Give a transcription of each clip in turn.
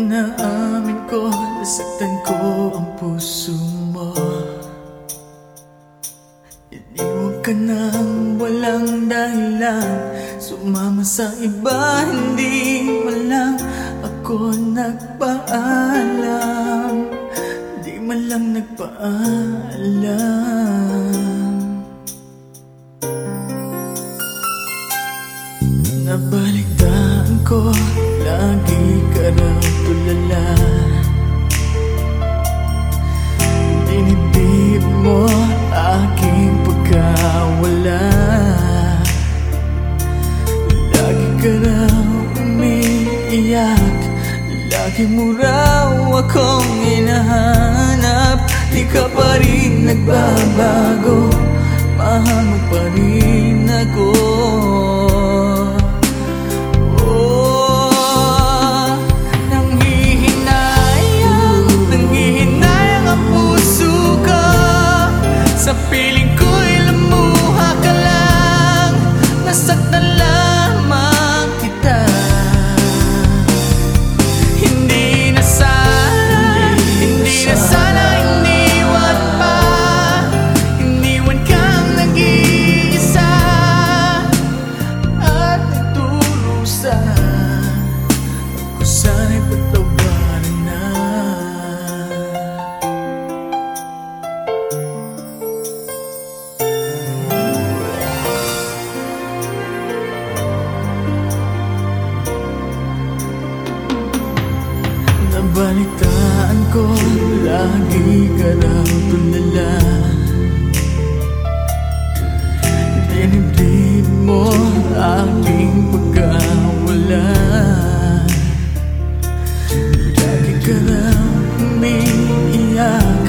Inaamin ko, nasaktan ko ang puso mo. Iniwan ka nang walang dahilan Sumama sa iba, hindi lang ako nagpaalam. Di man lang nagpaalam. Nabalitaan ko, lagi ka raw tulala. Dinibdib mo aking pagkawala. Lagi ka raw umiiyak Lagi mo raw akong hinahanap. Di ka pa rin nagbabago Mahal mo pa rin ako Nabalitaan ko, lagi ka raw tulala Dinibdib mo aking pagkawala Lagi ka raw umiiyak.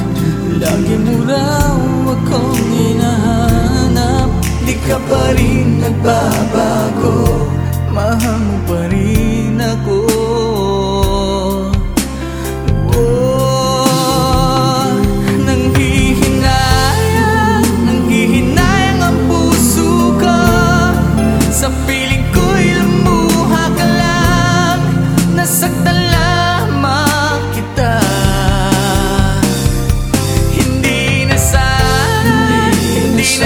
Lagi mo raw akong hinahanap. Di ka pa rin nagbabago. Mahal mo pa rin ako